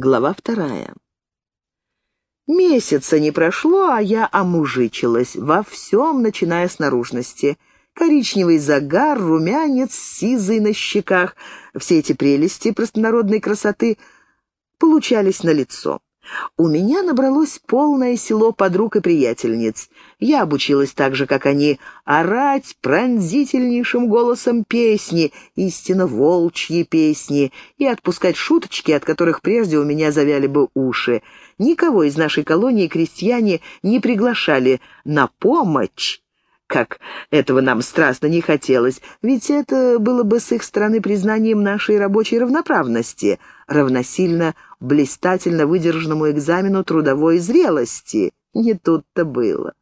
Глава вторая. Месяца не прошло, а я омужичилась во всем, начиная с наружности. Коричневый загар, румянец, сизый на щеках — все эти прелести простонародной красоты получались на лицо. У меня набралось полное село подруг и приятельниц. Я обучилась так же, как они, орать пронзительнейшим голосом песни, истинно волчьи песни, и отпускать шуточки, от которых прежде у меня завяли бы уши. Никого из нашей колонии крестьяне не приглашали на помощь, как этого нам страстно не хотелось, ведь это было бы с их стороны признанием нашей рабочей равноправности, равносильно блистательно выдержанному экзамену трудовой зрелости. Не тут-то было.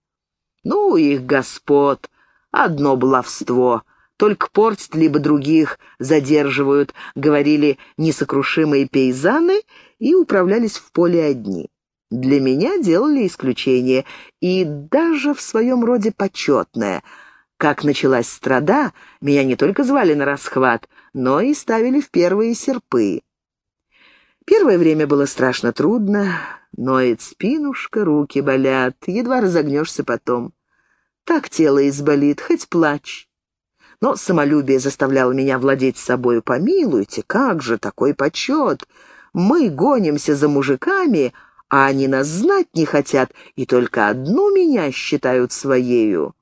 Ну, их господ, одно баловство, только портят либо других задерживают, говорили несокрушимые пейзаны и управлялись в поле одни. Для меня делали исключение, и даже в своем роде почетное. Как началась страда, меня не только звали на расхват, но и ставили в первые серпы. Первое время было страшно трудно, ноет спинушка, руки болят, едва разогнешься потом. Так тело изболит, хоть плачь. Но самолюбие заставляло меня владеть собою. Помилуйте, как же такой почет? Мы гонимся за мужиками, а они нас знать не хотят, и только одну меня считают своею.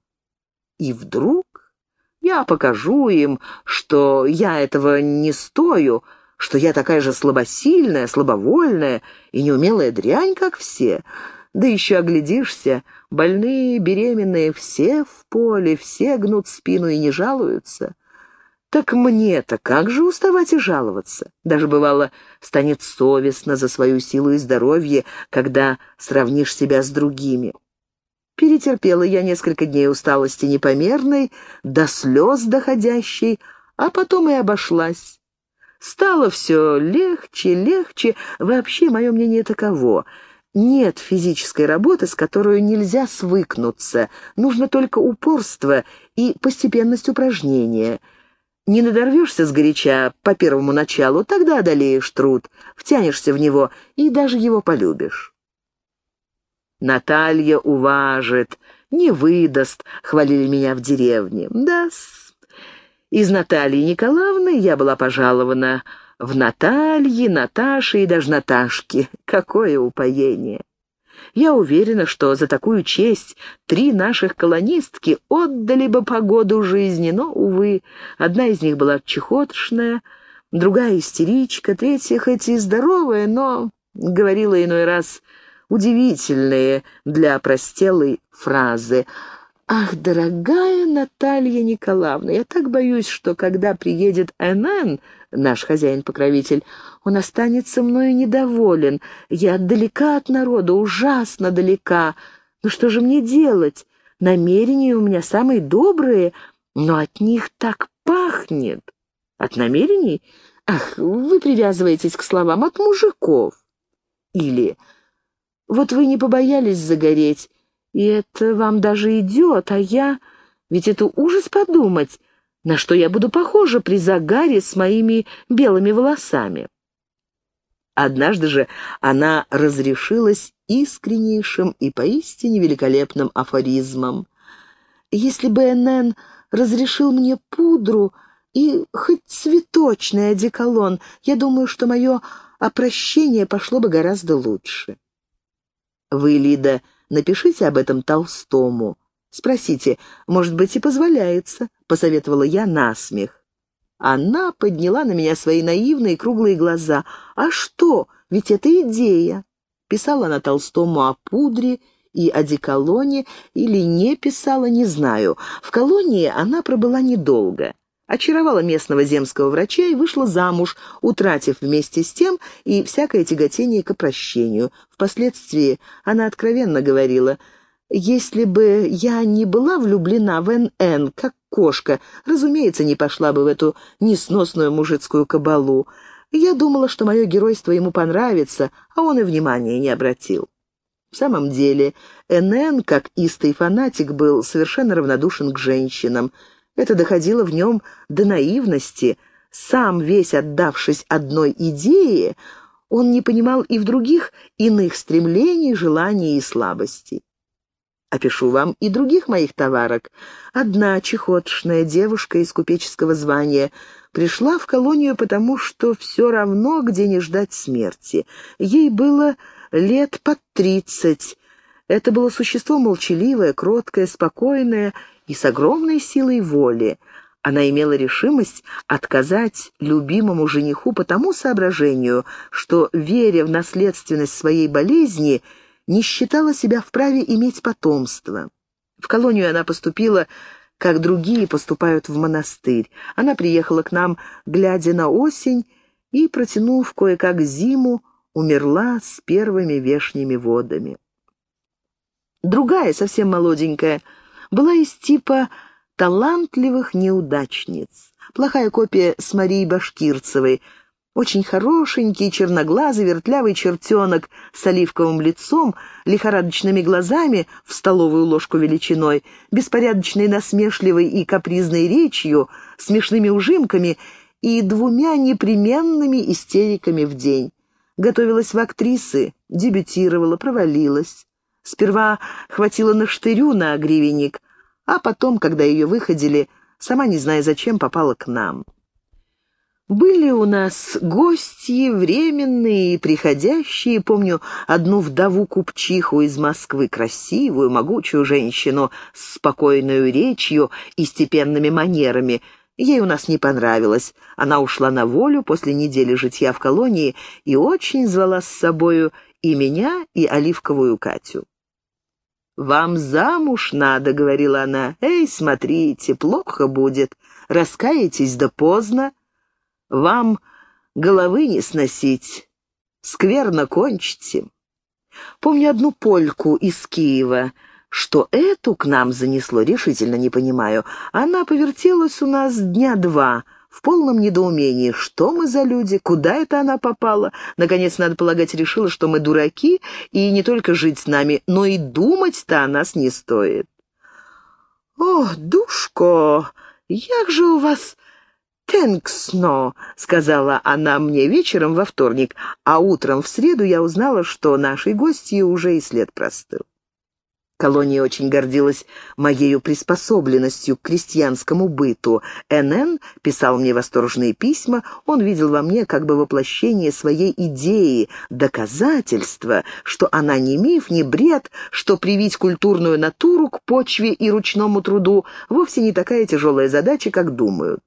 И вдруг я покажу им, что я этого не стою, что я такая же слабосильная, слабовольная и неумелая дрянь, как все. Да еще оглядишься, больные, беременные, все в поле, все гнут спину и не жалуются. Так мне-то как же уставать и жаловаться? Даже бывало станет совестно за свою силу и здоровье, когда сравнишь себя с другими. Перетерпела я несколько дней усталости непомерной, до слез доходящей, а потом и обошлась. Стало все легче, легче. Вообще, мое мнение таково. Нет физической работы, с которой нельзя свыкнуться. Нужно только упорство и постепенность упражнения — не надорвешься сгоряча по первому началу, тогда одолеешь труд, втянешься в него и даже его полюбишь. Наталья уважит, не выдаст, хвалили меня в деревне. да -с. Из Натальи Николаевны я была пожалована в Натальи, Наташи и даже Наташки. Какое упоение! Я уверена, что за такую честь три наших колонистки отдали бы погоду жизни, но, увы, одна из них была чехотшная, другая истеричка, третья хоть и здоровая, но говорила иной раз удивительные для простелой фразы — «Ах, дорогая Наталья Николаевна, я так боюсь, что когда приедет НН, наш хозяин-покровитель, он останется мною недоволен. Я далека от народа, ужасно далека. Ну что же мне делать? Намерения у меня самые добрые, но от них так пахнет. От намерений? Ах, вы привязываетесь к словам от мужиков. Или вот вы не побоялись загореть, и это вам даже идет, а я... Ведь это ужас подумать, на что я буду похожа при загаре с моими белыми волосами. Однажды же она разрешилась искреннейшим и поистине великолепным афоризмом. «Если бы НН разрешил мне пудру и хоть цветочный одеколон, я думаю, что мое опрощение пошло бы гораздо лучше». Вы, Лида, Напишите об этом Толстому. Спросите, может быть, и позволяется, — посоветовала я насмех. Она подняла на меня свои наивные круглые глаза. «А что? Ведь это идея!» Писала она Толстому о пудре и одеколоне, или не писала, не знаю. В колонии она пробыла недолго очаровала местного земского врача и вышла замуж, утратив вместе с тем и всякое тяготение к опрощению. Впоследствии она откровенно говорила, «Если бы я не была влюблена в Н.Н., как кошка, разумеется, не пошла бы в эту несносную мужицкую кабалу. Я думала, что мое геройство ему понравится, а он и внимания не обратил». В самом деле, Н.Н., как истый фанатик, был совершенно равнодушен к женщинам – это доходило в нем до наивности. Сам весь отдавшись одной идее, он не понимал и в других иных стремлений, желаний и слабостей. Опишу вам и других моих товарок. Одна чехотшная девушка из купеческого звания пришла в колонию потому, что все равно, где не ждать смерти. Ей было лет под тридцать. Это было существо молчаливое, кроткое, спокойное и с огромной силой воли. Она имела решимость отказать любимому жениху по тому соображению, что, веря в наследственность своей болезни, не считала себя вправе иметь потомство. В колонию она поступила, как другие поступают в монастырь. Она приехала к нам, глядя на осень, и, протянув кое-как зиму, умерла с первыми вешними водами. Другая, совсем молоденькая, была из типа талантливых неудачниц. Плохая копия с Марией Башкирцевой, очень хорошенький, черноглазый, вертлявый чертенок с оливковым лицом, лихорадочными глазами в столовую ложку величиной, беспорядочной насмешливой и капризной речью, смешными ужимками и двумя непременными истериками в день. Готовилась в актрисы, дебютировала, провалилась. Сперва хватило на штырю на гривенник, а потом, когда ее выходили, сама не зная зачем, попала к нам. Были у нас гости, временные и приходящие. Помню одну вдову-купчиху из Москвы, красивую, могучую женщину с спокойной речью и степенными манерами. Ей у нас не понравилось. Она ушла на волю после недели житья в колонии и очень звала с собою и меня, и Оливковую Катю. «Вам замуж надо», — говорила она. «Эй, смотрите, плохо будет. Раскаетесь да поздно. Вам головы не сносить. Скверно кончите». Помню одну польку из Киева. Что эту к нам занесло, решительно не понимаю. Она повертелась у нас дня два — в полном недоумении, что мы за люди, куда это она попала. Наконец, надо полагать, решила, что мы дураки, и не только жить с нами, но и думать-то о нас не стоит. «О, душко, як же у вас тенксно», — сказала она мне вечером во вторник, а утром в среду я узнала, что нашей гости уже и след простыл. Колония очень гордилась моею приспособленностью к крестьянскому быту. НН писал мне восторженные письма, он видел во мне как бы воплощение своей идеи, доказательство, что она не миф, не бред, что привить культурную натуру к почве и ручному труду вовсе не такая тяжелая задача, как думают.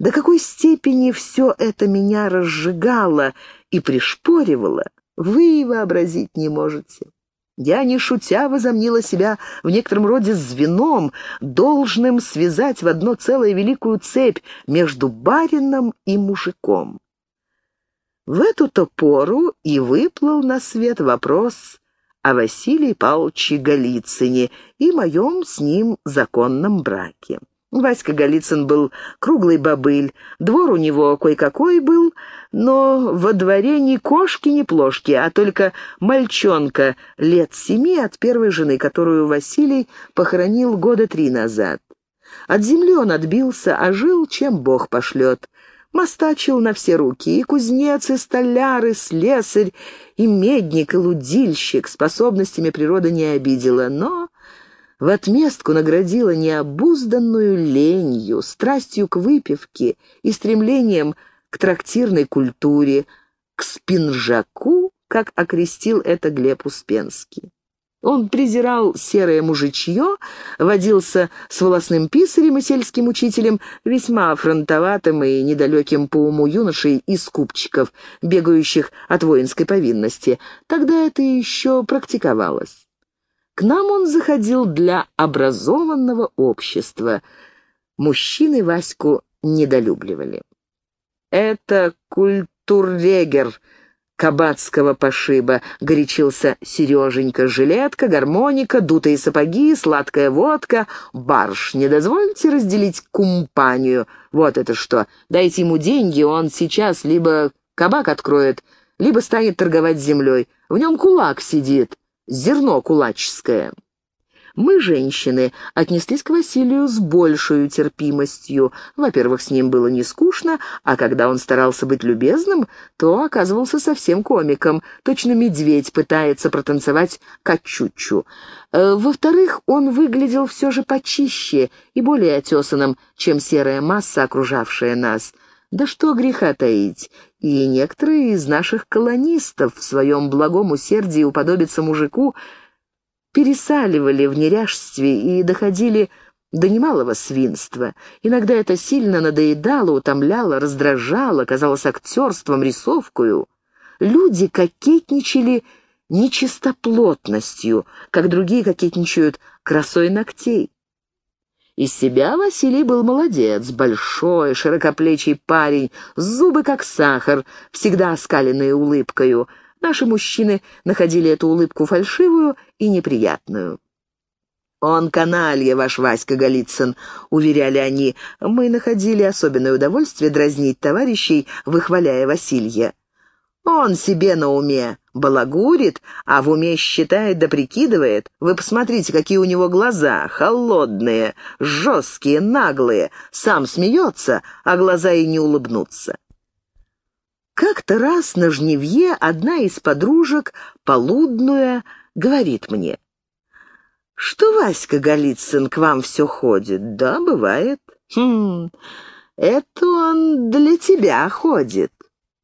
До какой степени все это меня разжигало и пришпоривало, вы и вообразить не можете. Я, не шутя, возомнила себя в некотором роде звеном, должным связать в одно целое великую цепь между барином и мужиком. В эту-то пору и выплыл на свет вопрос о Василии Павловиче Голицыне и моем с ним законном браке. Васька Голицын был круглый бобыль, двор у него кое-какой был, но во дворе ни кошки, ни плошки, а только мальчонка лет семи от первой жены, которую Василий похоронил года три назад. От земли он отбился, а жил, чем Бог пошлет. Мостачил на все руки, и кузнец, и столяр, и слесарь, и медник, и лудильщик. Способностями природа не обидела, но в отместку наградила необузданную ленью, страстью к выпивке и стремлением к трактирной культуре, к спинжаку, как окрестил это Глеб Успенский. Он презирал серое мужичье, водился с волосным писарем и сельским учителем, весьма фронтоватым и недалеким по уму юношей из купчиков, бегающих от воинской повинности. Тогда это еще практиковалось. К нам он заходил для образованного общества. Мужчины Ваську недолюбливали. «Это культуррегер кабацкого пошиба», — горячился Сереженька. «Жилетка, гармоника, дутые сапоги, сладкая водка. Барш, не дозвольте разделить кумпанию. Вот это что. Дайте ему деньги, он сейчас либо кабак откроет, либо станет торговать землей. В нем кулак сидит зерно кулаческое. Мы, женщины, отнеслись к Василию с большей терпимостью. Во-первых, с ним было не скучно, а когда он старался быть любезным, то оказывался совсем комиком. Точно медведь пытается протанцевать качучу. Э, во-вторых, он выглядел все же почище и более отесанным, чем серая масса, окружавшая нас. Да что греха таить, и некоторые из наших колонистов в своем благом усердии уподобиться мужику — пересаливали в неряшестве и доходили до немалого свинства. Иногда это сильно надоедало, утомляло, раздражало, казалось актерством, рисовкою. Люди кокетничали нечистоплотностью, как другие кокетничают красой ногтей. Из себя Василий был молодец, большой, широкоплечий парень, зубы как сахар, всегда оскаленные улыбкою — Наши мужчины находили эту улыбку фальшивую и неприятную. «Он каналья, ваш Васька Голицын», — уверяли они. Мы находили особенное удовольствие дразнить товарищей, выхваляя Василья. «Он себе на уме балагурит, а в уме считает да прикидывает. Вы посмотрите, какие у него глаза, холодные, жесткие, наглые. Сам смеется, а глаза и не улыбнутся. Как-то раз на жневье одна из подружек, полудная, говорит мне, «Что Васька Голицын к вам все ходит?» «Да, бывает». «Хм, это он для тебя ходит».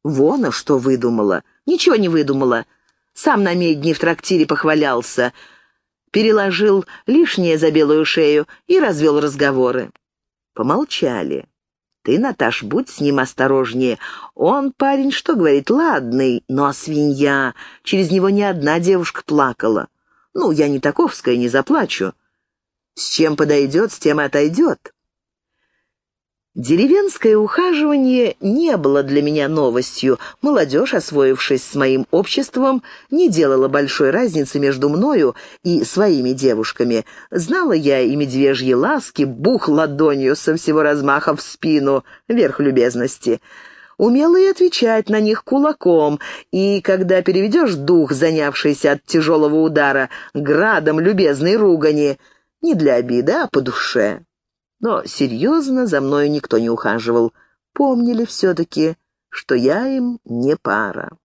Вон, а что выдумала. Ничего не выдумала. Сам на медне в трактире похвалялся. Переложил лишнее за белую шею и развел разговоры. Помолчали. Ты, Наташ, будь с ним осторожнее. Он, парень, что говорит, ладный, но свинья. Через него ни одна девушка плакала. Ну, я не таковская, не заплачу. С чем подойдет, с тем и отойдет. Деревенское ухаживание не было для меня новостью. Молодежь, освоившись с моим обществом, не делала большой разницы между мною и своими девушками. Знала я и медвежьи ласки, бух ладонью со всего размаха в спину, верх любезности. Умела и отвечать на них кулаком, и когда переведешь дух, занявшийся от тяжелого удара, градом любезной ругани, не для обиды, а по душе. Но серьезно за мною никто не ухаживал. Помнили все-таки, что я им не пара.